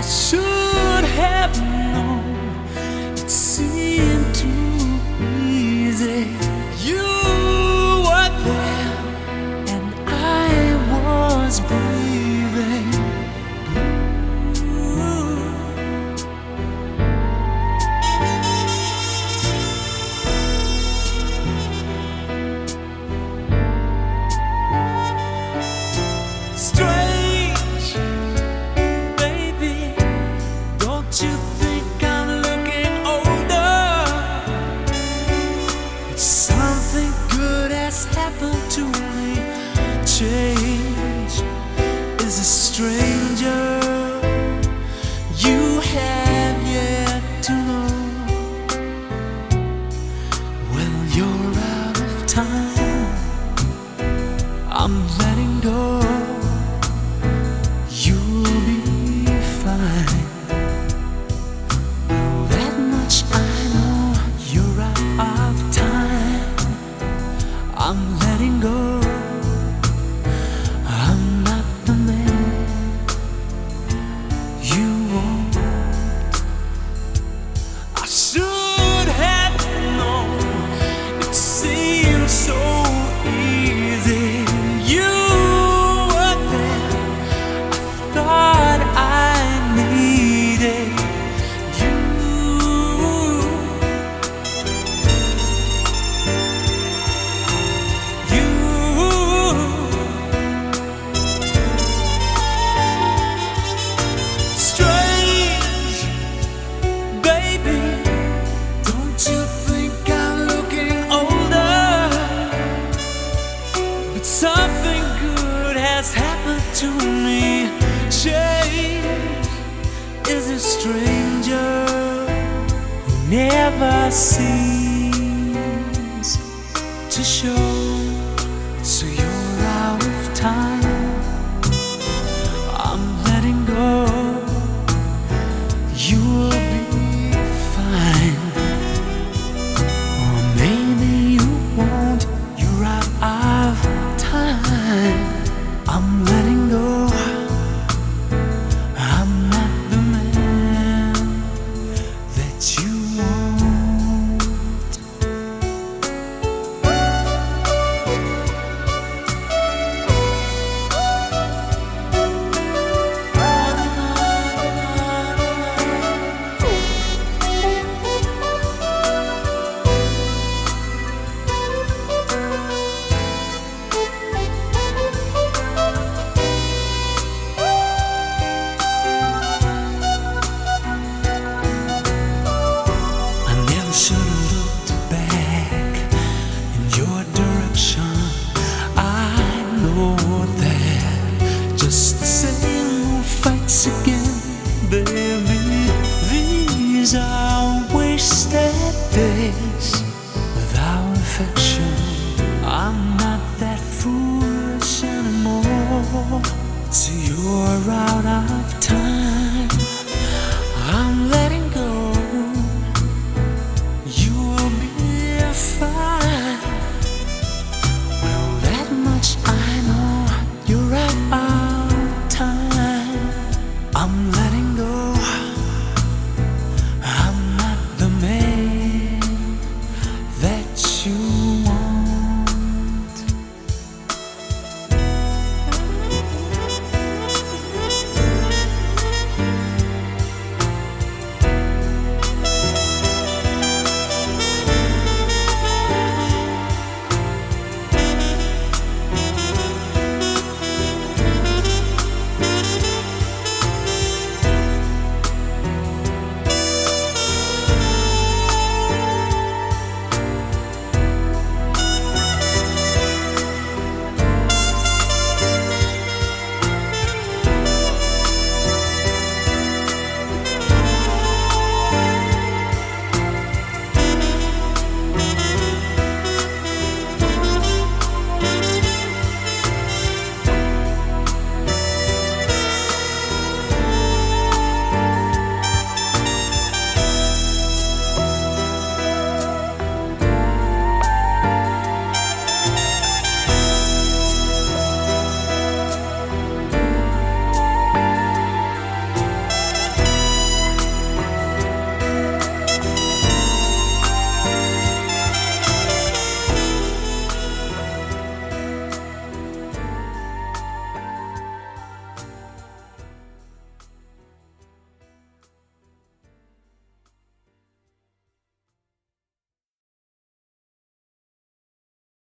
I should. 追 something good has happened to me. Change is a stranger who never seems to show. Time. I'm letting